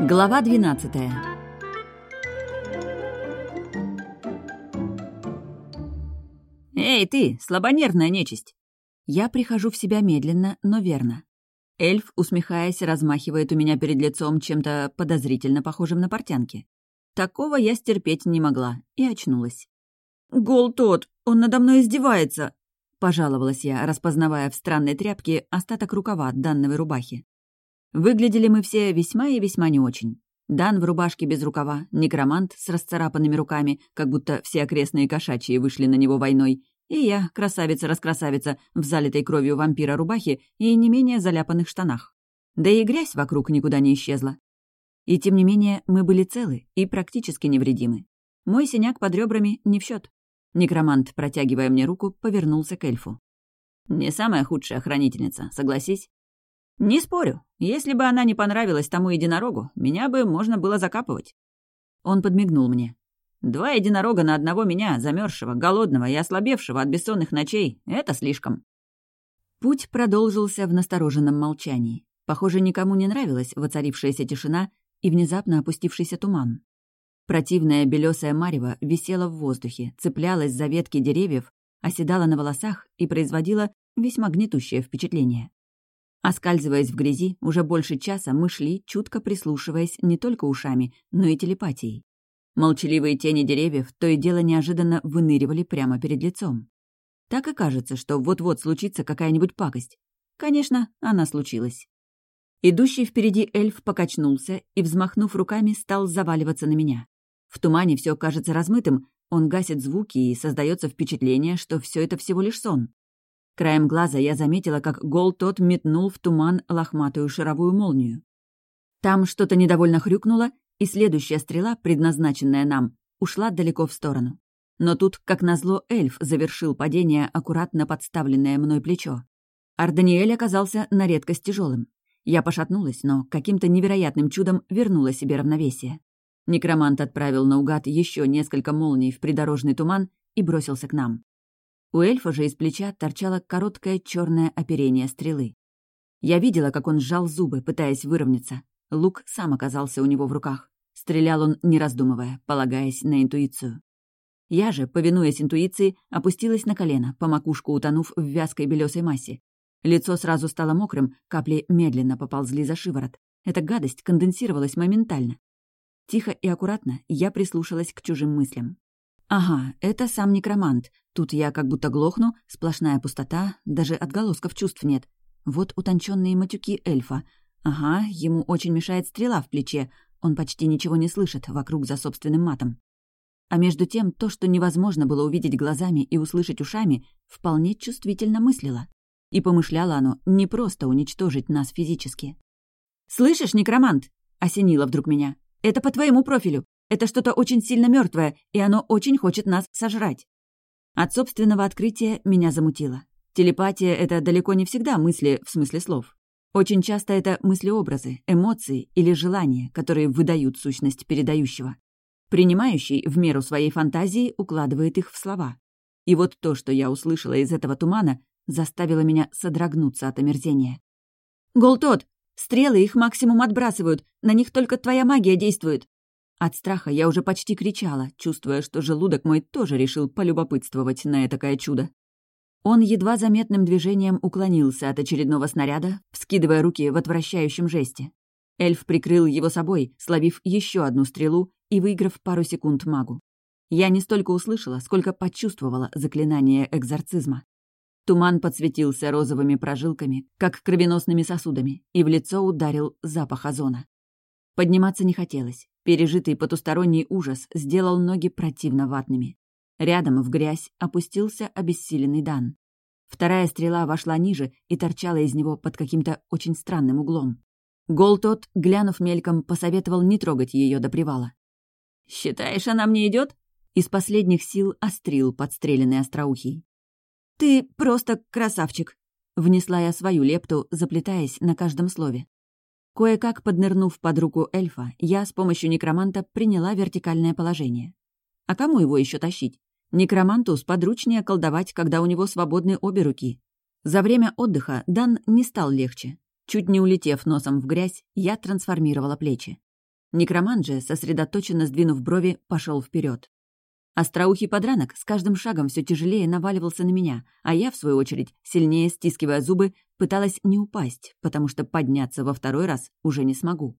Глава 12 «Эй, ты, слабонервная нечисть!» Я прихожу в себя медленно, но верно. Эльф, усмехаясь, размахивает у меня перед лицом чем-то подозрительно похожим на портянки. Такого я стерпеть не могла и очнулась. «Гол тот! Он надо мной издевается!» — пожаловалась я, распознавая в странной тряпке остаток рукава от данной рубахи. Выглядели мы все весьма и весьма не очень. Дан в рубашке без рукава, некромант с расцарапанными руками, как будто все окрестные кошачьи вышли на него войной, и я, красавица-раскрасавица, в залитой кровью вампира рубахе и не менее заляпанных штанах. Да и грязь вокруг никуда не исчезла. И тем не менее мы были целы и практически невредимы. Мой синяк под ребрами не в счет. Некромант, протягивая мне руку, повернулся к эльфу. «Не самая худшая хранительница, согласись?» «Не спорю. Если бы она не понравилась тому единорогу, меня бы можно было закапывать». Он подмигнул мне. «Два единорога на одного меня, замерзшего, голодного и ослабевшего от бессонных ночей — это слишком». Путь продолжился в настороженном молчании. Похоже, никому не нравилась воцарившаяся тишина и внезапно опустившийся туман. Противная белесая марево висела в воздухе, цеплялась за ветки деревьев, оседала на волосах и производила весьма гнетущее впечатление. Оскальзываясь в грязи, уже больше часа мы шли, чутко прислушиваясь не только ушами, но и телепатией. Молчаливые тени деревьев то и дело неожиданно выныривали прямо перед лицом. Так и кажется, что вот-вот случится какая-нибудь пакость. Конечно, она случилась. Идущий впереди эльф покачнулся и, взмахнув руками, стал заваливаться на меня. В тумане все кажется размытым, он гасит звуки и создается впечатление, что все это всего лишь сон. Краем глаза я заметила, как гол тот метнул в туман лохматую шаровую молнию. Там что-то недовольно хрюкнуло, и следующая стрела, предназначенная нам, ушла далеко в сторону. Но тут, как назло, эльф завершил падение аккуратно подставленное мной плечо. Арданиэль оказался на редкость тяжелым. Я пошатнулась, но каким-то невероятным чудом вернула себе равновесие. Некромант отправил наугад еще несколько молний в придорожный туман и бросился к нам. У эльфа же из плеча торчало короткое черное оперение стрелы. Я видела, как он сжал зубы, пытаясь выровняться. Лук сам оказался у него в руках. Стрелял он, не раздумывая, полагаясь на интуицию. Я же, повинуясь интуиции, опустилась на колено, по макушку утонув в вязкой белесой массе. Лицо сразу стало мокрым, капли медленно поползли за шиворот. Эта гадость конденсировалась моментально. Тихо и аккуратно я прислушалась к чужим мыслям. Ага, это сам некромант. Тут я как будто глохну, сплошная пустота, даже отголосков чувств нет. Вот утонченные матюки эльфа. Ага, ему очень мешает стрела в плече. Он почти ничего не слышит вокруг за собственным матом. А между тем, то, что невозможно было увидеть глазами и услышать ушами, вполне чувствительно мыслило. И помышляло оно не просто уничтожить нас физически. «Слышишь, некромант?» — осенило вдруг меня. «Это по твоему профилю. Это что-то очень сильно мертвое, и оно очень хочет нас сожрать. От собственного открытия меня замутило. Телепатия — это далеко не всегда мысли в смысле слов. Очень часто это мыслеобразы, эмоции или желания, которые выдают сущность передающего. Принимающий в меру своей фантазии укладывает их в слова. И вот то, что я услышала из этого тумана, заставило меня содрогнуться от омерзения. «Голтот! Стрелы их максимум отбрасывают, на них только твоя магия действует!» От страха я уже почти кричала, чувствуя, что желудок мой тоже решил полюбопытствовать на этакое чудо. Он едва заметным движением уклонился от очередного снаряда, вскидывая руки в отвращающем жесте. Эльф прикрыл его собой, словив еще одну стрелу и выиграв пару секунд магу. Я не столько услышала, сколько почувствовала заклинание экзорцизма. Туман подсветился розовыми прожилками, как кровеносными сосудами, и в лицо ударил запах озона. Подниматься не хотелось. Пережитый потусторонний ужас сделал ноги противно ватными. Рядом, в грязь, опустился обессиленный Дан. Вторая стрела вошла ниже и торчала из него под каким-то очень странным углом. Гол тот, глянув мельком, посоветовал не трогать ее до привала. «Считаешь, она мне идет? Из последних сил острил подстреленный остроухий. «Ты просто красавчик!» — внесла я свою лепту, заплетаясь на каждом слове. Кое-как поднырнув под руку эльфа, я с помощью некроманта приняла вертикальное положение. А кому его еще тащить? Некроманту сподручнее колдовать, когда у него свободны обе руки. За время отдыха Дан не стал легче. Чуть не улетев носом в грязь, я трансформировала плечи. Некромант же, сосредоточенно сдвинув брови, пошел вперед. Остроухий подранок с каждым шагом все тяжелее наваливался на меня, а я, в свою очередь, сильнее стискивая зубы, пыталась не упасть, потому что подняться во второй раз уже не смогу.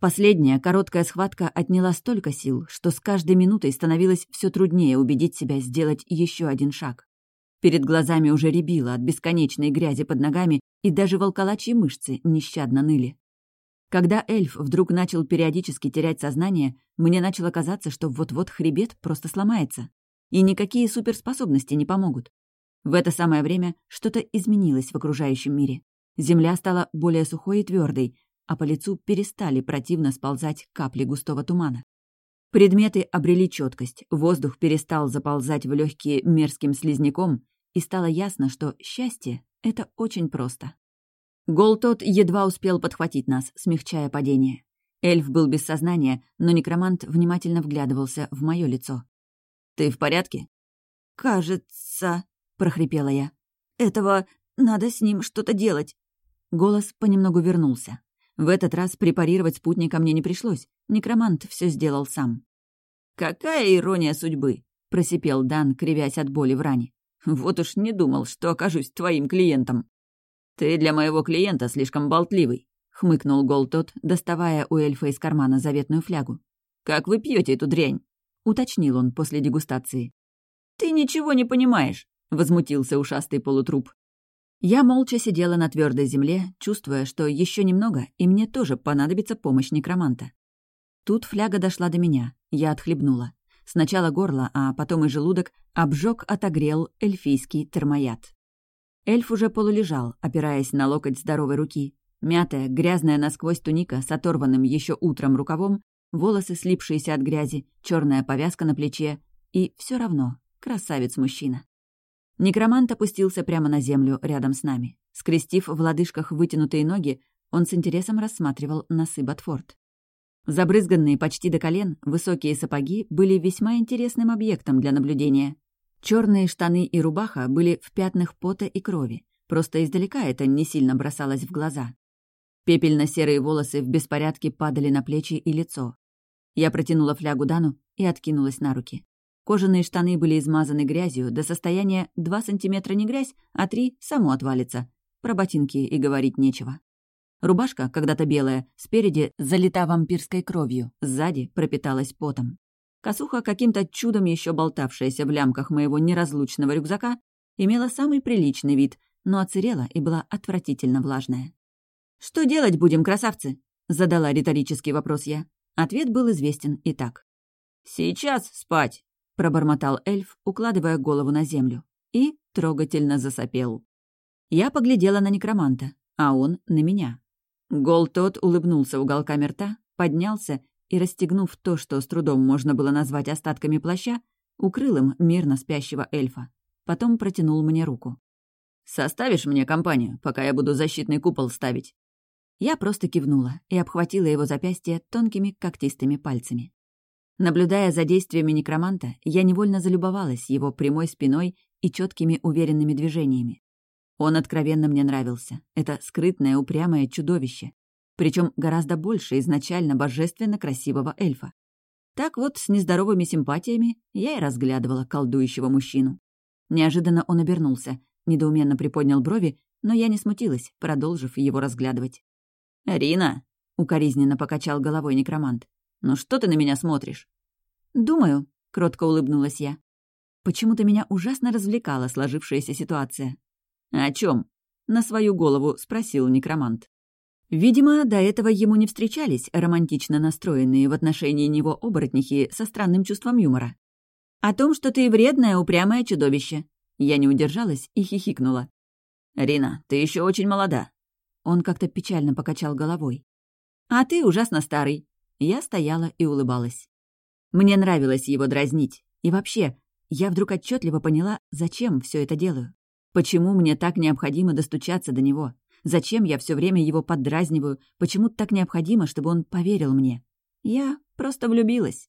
Последняя короткая схватка отняла столько сил, что с каждой минутой становилось все труднее убедить себя сделать еще один шаг. Перед глазами уже рябило от бесконечной грязи под ногами, и даже волколачьи мышцы нещадно ныли. Когда эльф вдруг начал периодически терять сознание, мне начало казаться, что вот-вот хребет просто сломается, и никакие суперспособности не помогут. В это самое время что-то изменилось в окружающем мире. Земля стала более сухой и твердой, а по лицу перестали противно сползать капли густого тумана. Предметы обрели четкость, воздух перестал заползать в легкие мерзким слизняком, и стало ясно, что счастье — это очень просто. Гол тот едва успел подхватить нас, смягчая падение. Эльф был без сознания, но некромант внимательно вглядывался в мое лицо. «Ты в порядке?» «Кажется», — прохрипела я. «Этого надо с ним что-то делать». Голос понемногу вернулся. В этот раз препарировать спутника мне не пришлось. Некромант все сделал сам. «Какая ирония судьбы!» — просипел Дан, кривясь от боли в ране. «Вот уж не думал, что окажусь твоим клиентом». «Ты для моего клиента слишком болтливый», — хмыкнул Гол тот, доставая у эльфа из кармана заветную флягу. «Как вы пьете эту дрянь?» — уточнил он после дегустации. «Ты ничего не понимаешь», — возмутился ушастый полутруп. Я молча сидела на твердой земле, чувствуя, что еще немного, и мне тоже понадобится помощь некроманта. Тут фляга дошла до меня, я отхлебнула. Сначала горло, а потом и желудок обжег отогрел эльфийский термояд. Эльф уже полулежал, опираясь на локоть здоровой руки. Мятая, грязная насквозь туника с оторванным еще утром рукавом, волосы, слипшиеся от грязи, черная повязка на плече. И все равно красавец-мужчина. Некромант опустился прямо на землю рядом с нами. Скрестив в лодыжках вытянутые ноги, он с интересом рассматривал носы Ботфорд. Забрызганные почти до колен, высокие сапоги были весьма интересным объектом для наблюдения. Черные штаны и рубаха были в пятнах пота и крови. Просто издалека это не сильно бросалось в глаза. Пепельно-серые волосы в беспорядке падали на плечи и лицо. Я протянула флягу Дану и откинулась на руки. Кожаные штаны были измазаны грязью до состояния 2 сантиметра не грязь, а 3 само отвалится. Про ботинки и говорить нечего. Рубашка, когда-то белая, спереди залита вампирской кровью, сзади пропиталась потом. Косуха, каким-то чудом еще болтавшаяся в лямках моего неразлучного рюкзака, имела самый приличный вид, но оцерела и была отвратительно влажная. «Что делать будем, красавцы?» — задала риторический вопрос я. Ответ был известен и так. «Сейчас спать!» — пробормотал эльф, укладывая голову на землю. И трогательно засопел. Я поглядела на некроманта, а он — на меня. Гол тот улыбнулся уголками рта, поднялся и, расстегнув то, что с трудом можно было назвать остатками плаща, укрыл им мирно спящего эльфа. Потом протянул мне руку. «Составишь мне компанию, пока я буду защитный купол ставить?» Я просто кивнула и обхватила его запястье тонкими когтистыми пальцами. Наблюдая за действиями некроманта, я невольно залюбовалась его прямой спиной и четкими уверенными движениями. Он откровенно мне нравился. Это скрытное, упрямое чудовище причем гораздо больше изначально божественно красивого эльфа. Так вот, с нездоровыми симпатиями я и разглядывала колдующего мужчину. Неожиданно он обернулся, недоуменно приподнял брови, но я не смутилась, продолжив его разглядывать. «Рина!» — укоризненно покачал головой некромант. «Ну что ты на меня смотришь?» «Думаю», — кротко улыбнулась я. Почему-то меня ужасно развлекала сложившаяся ситуация. «О чем? на свою голову спросил некромант. Видимо, до этого ему не встречались романтично настроенные в отношении него оборотнихи со странным чувством юмора. «О том, что ты вредное, упрямое чудовище». Я не удержалась и хихикнула. «Рина, ты еще очень молода». Он как-то печально покачал головой. «А ты ужасно старый». Я стояла и улыбалась. Мне нравилось его дразнить. И вообще, я вдруг отчетливо поняла, зачем все это делаю. Почему мне так необходимо достучаться до него, Зачем я все время его поддразниваю? Почему так необходимо, чтобы он поверил мне? Я просто влюбилась.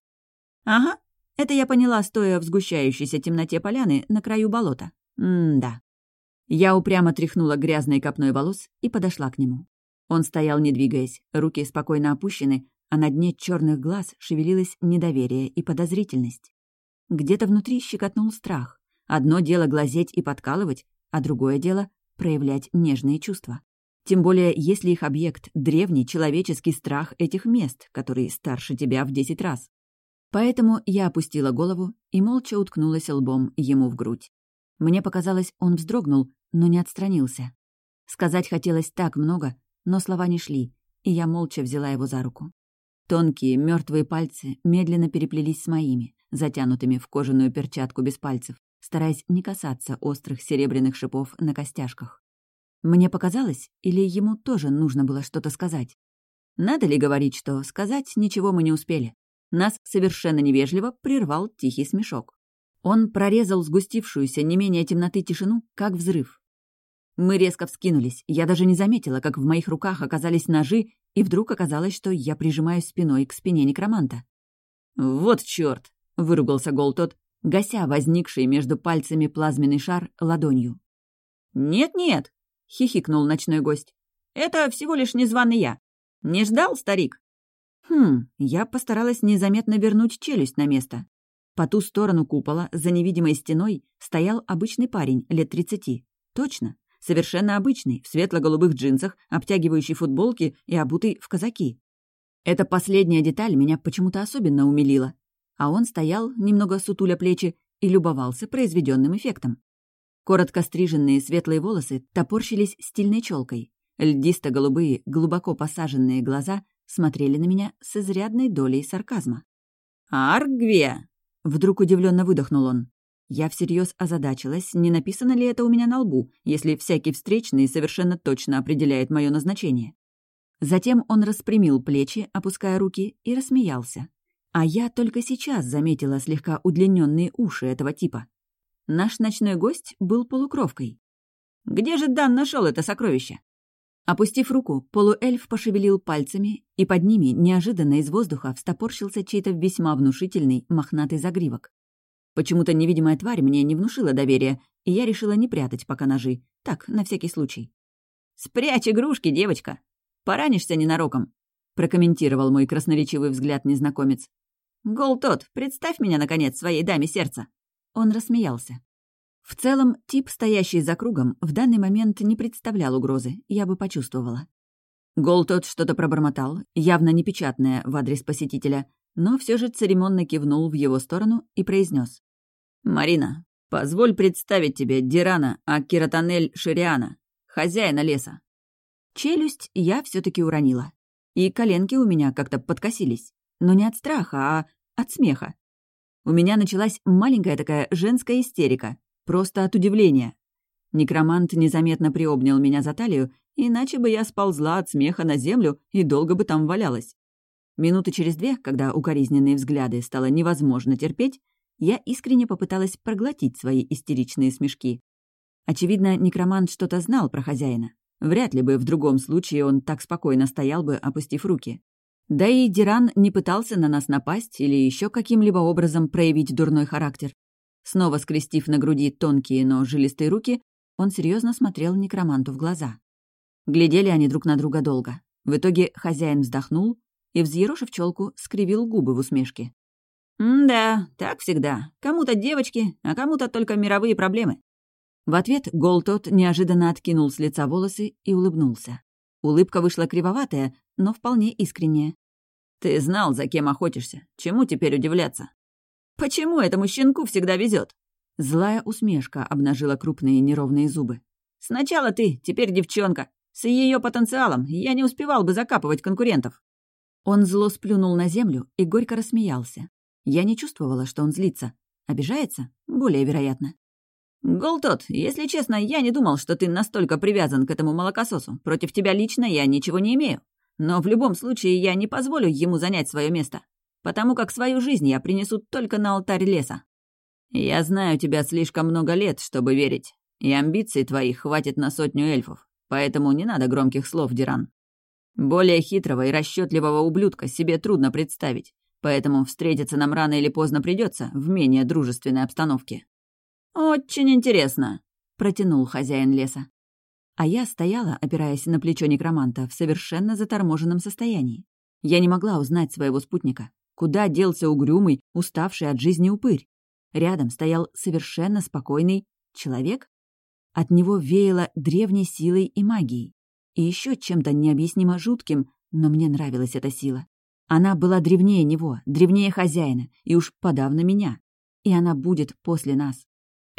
Ага, это я поняла, стоя в сгущающейся темноте поляны на краю болота. М-да. Я упрямо тряхнула грязной копной волос и подошла к нему. Он стоял, не двигаясь, руки спокойно опущены, а на дне черных глаз шевелилось недоверие и подозрительность. Где-то внутри щекотнул страх. Одно дело глазеть и подкалывать, а другое дело — проявлять нежные чувства. Тем более, если их объект — древний человеческий страх этих мест, который старше тебя в десять раз. Поэтому я опустила голову и молча уткнулась лбом ему в грудь. Мне показалось, он вздрогнул, но не отстранился. Сказать хотелось так много, но слова не шли, и я молча взяла его за руку. Тонкие, мертвые пальцы медленно переплелись с моими, затянутыми в кожаную перчатку без пальцев, стараясь не касаться острых серебряных шипов на костяшках. Мне показалось, или ему тоже нужно было что-то сказать? Надо ли говорить, что сказать ничего мы не успели? Нас совершенно невежливо прервал тихий смешок. Он прорезал сгустившуюся не менее темноты тишину, как взрыв. Мы резко вскинулись. Я даже не заметила, как в моих руках оказались ножи, и вдруг оказалось, что я прижимаюсь спиной к спине некроманта. «Вот чёрт!» — выругался Голтот, гася возникший между пальцами плазменный шар ладонью. «Нет-нет!» — хихикнул ночной гость. «Это всего лишь незваный я. Не ждал, старик?» Хм, я постаралась незаметно вернуть челюсть на место. По ту сторону купола, за невидимой стеной, стоял обычный парень лет тридцати. Точно, совершенно обычный, в светло-голубых джинсах, обтягивающей футболке и обутый в казаки. Эта последняя деталь меня почему-то особенно умилила. А он стоял, немного сутуля плечи, и любовался произведенным эффектом. Коротко стриженные светлые волосы топорщились стильной челкой. Льдисто-голубые, глубоко посаженные глаза смотрели на меня с изрядной долей сарказма. «Аргве!» — вдруг удивленно выдохнул он. Я всерьез озадачилась, не написано ли это у меня на лбу, если всякий встречный совершенно точно определяет мое назначение. Затем он распрямил плечи, опуская руки, и рассмеялся. А я только сейчас заметила слегка удлиненные уши этого типа. Наш ночной гость был полукровкой. «Где же Дан нашел это сокровище?» Опустив руку, полуэльф пошевелил пальцами, и под ними неожиданно из воздуха встопорщился чей-то весьма внушительный мохнатый загривок. Почему-то невидимая тварь мне не внушила доверия, и я решила не прятать пока ножи. Так, на всякий случай. «Спрячь игрушки, девочка! Поранишься ненароком!» прокомментировал мой красноречивый взгляд незнакомец. «Гол тот, представь меня, наконец, своей даме сердца!» Он рассмеялся. В целом, тип, стоящий за кругом, в данный момент не представлял угрозы, я бы почувствовала. Гол тот что-то пробормотал, явно непечатное в адрес посетителя, но все же церемонно кивнул в его сторону и произнес: «Марина, позволь представить тебе Дирана Акиротанель Шириана, хозяина леса». Челюсть я все таки уронила. И коленки у меня как-то подкосились. Но не от страха, а от смеха. У меня началась маленькая такая женская истерика, Просто от удивления. Некромант незаметно приобнял меня за талию, иначе бы я сползла от смеха на землю и долго бы там валялась. Минуты через две, когда укоризненные взгляды стало невозможно терпеть, я искренне попыталась проглотить свои истеричные смешки. Очевидно, некромант что-то знал про хозяина. Вряд ли бы в другом случае он так спокойно стоял бы, опустив руки. Да и Диран не пытался на нас напасть или еще каким-либо образом проявить дурной характер. Снова скрестив на груди тонкие, но жилистые руки, он серьезно смотрел некроманту в глаза. Глядели они друг на друга долго. В итоге хозяин вздохнул и, взъерошив челку, скривил губы в усмешке. «Да, так всегда. Кому-то девочки, а кому-то только мировые проблемы». В ответ Гол тот неожиданно откинул с лица волосы и улыбнулся. Улыбка вышла кривоватая, но вполне искренняя. «Ты знал, за кем охотишься. Чему теперь удивляться?» Почему этому щенку всегда везет? Злая усмешка обнажила крупные неровные зубы. «Сначала ты, теперь девчонка. С ее потенциалом я не успевал бы закапывать конкурентов». Он зло сплюнул на землю и горько рассмеялся. Я не чувствовала, что он злится. Обижается? Более вероятно. «Гол тот, если честно, я не думал, что ты настолько привязан к этому молокососу. Против тебя лично я ничего не имею. Но в любом случае я не позволю ему занять свое место потому как свою жизнь я принесу только на алтарь леса. Я знаю тебя слишком много лет, чтобы верить, и амбиций твоих хватит на сотню эльфов, поэтому не надо громких слов, Диран. Более хитрого и расчетливого ублюдка себе трудно представить, поэтому встретиться нам рано или поздно придется в менее дружественной обстановке. «Очень интересно», — протянул хозяин леса. А я стояла, опираясь на плечо некроманта, в совершенно заторможенном состоянии. Я не могла узнать своего спутника. Куда делся угрюмый, уставший от жизни упырь? Рядом стоял совершенно спокойный человек. От него веяло древней силой и магией. И еще чем-то необъяснимо жутким, но мне нравилась эта сила. Она была древнее него, древнее хозяина, и уж подавно меня. И она будет после нас.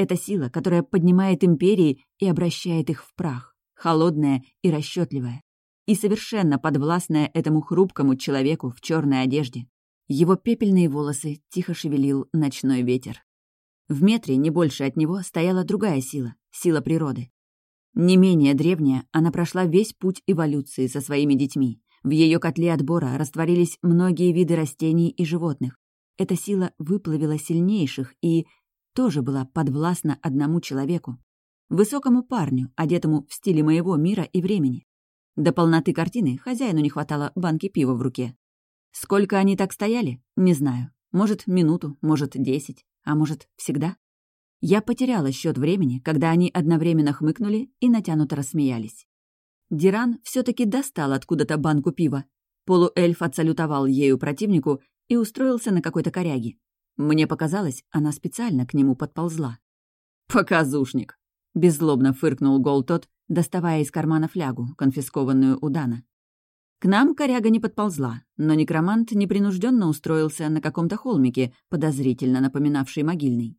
Это сила, которая поднимает империи и обращает их в прах, холодная и расчетливая, и совершенно подвластная этому хрупкому человеку в черной одежде. Его пепельные волосы тихо шевелил ночной ветер. В метре, не больше от него, стояла другая сила — сила природы. Не менее древняя, она прошла весь путь эволюции со своими детьми. В ее котле отбора растворились многие виды растений и животных. Эта сила выплавила сильнейших и тоже была подвластна одному человеку. Высокому парню, одетому в стиле моего мира и времени. До полноты картины хозяину не хватало банки пива в руке. Сколько они так стояли, не знаю. Может, минуту, может, десять, а может, всегда. Я потеряла счет времени, когда они одновременно хмыкнули и натянуто рассмеялись. Диран все таки достал откуда-то банку пива. Полуэльф отсалютовал ею противнику и устроился на какой-то коряге. Мне показалось, она специально к нему подползла. «Показушник!» — беззлобно фыркнул Гол тот, доставая из кармана флягу, конфискованную у Дана. К нам коряга не подползла, но некромант непринужденно устроился на каком-то холмике, подозрительно напоминавший могильный.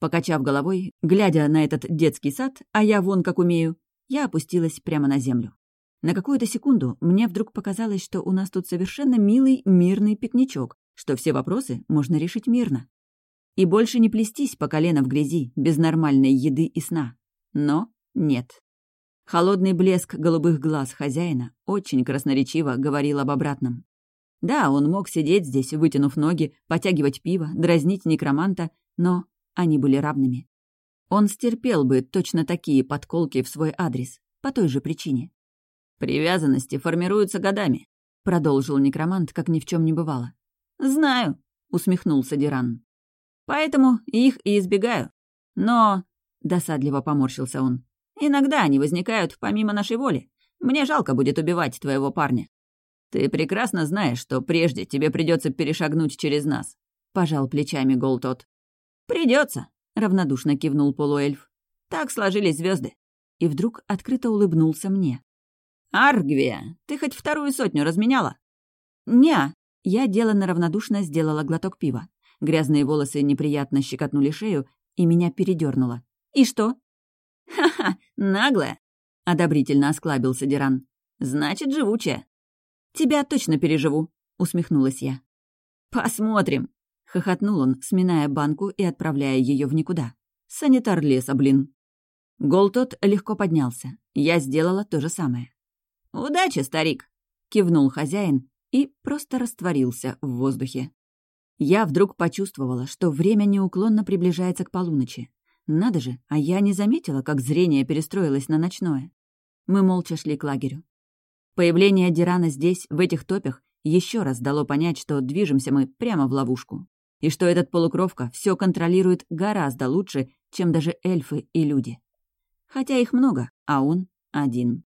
Покачав головой, глядя на этот детский сад, а я вон как умею, я опустилась прямо на землю. На какую-то секунду мне вдруг показалось, что у нас тут совершенно милый мирный пикничок, что все вопросы можно решить мирно. И больше не плестись по колено в грязи, без нормальной еды и сна. Но нет. Холодный блеск голубых глаз хозяина очень красноречиво говорил об обратном. Да, он мог сидеть здесь, вытянув ноги, потягивать пиво, дразнить некроманта, но они были равными. Он стерпел бы точно такие подколки в свой адрес, по той же причине. «Привязанности формируются годами», — продолжил некромант, как ни в чем не бывало. «Знаю», — усмехнулся Диран. «Поэтому их и избегаю. Но...» — досадливо поморщился он. «Иногда они возникают помимо нашей воли. Мне жалко будет убивать твоего парня». «Ты прекрасно знаешь, что прежде тебе придется перешагнуть через нас», — пожал плечами Голтот. «Придется», — равнодушно кивнул полуэльф. «Так сложились звезды. И вдруг открыто улыбнулся мне. «Аргвия, ты хоть вторую сотню разменяла?» «Не, я деланно равнодушно сделала глоток пива. Грязные волосы неприятно щекотнули шею, и меня передернуло. «И что?» «Ха-ха, наглая!» — одобрительно осклабился Диран. «Значит, живучая». «Тебя точно переживу», — усмехнулась я. «Посмотрим», — хохотнул он, сминая банку и отправляя ее в никуда. «Санитар леса, блин». Гол тот легко поднялся. Я сделала то же самое. «Удачи, старик!» — кивнул хозяин и просто растворился в воздухе. Я вдруг почувствовала, что время неуклонно приближается к полуночи. Надо же, а я не заметила, как зрение перестроилось на ночное. Мы молча шли к лагерю. Появление Дирана здесь, в этих топях, еще раз дало понять, что движемся мы прямо в ловушку. И что этот полукровка все контролирует гораздо лучше, чем даже эльфы и люди. Хотя их много, а он один.